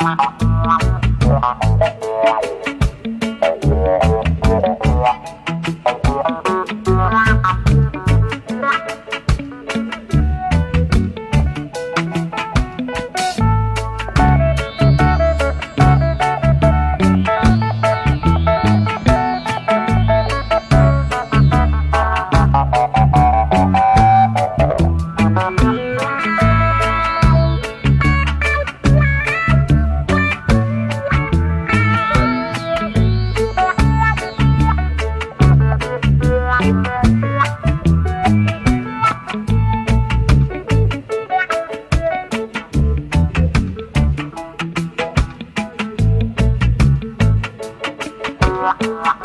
Uh-huh. Bye.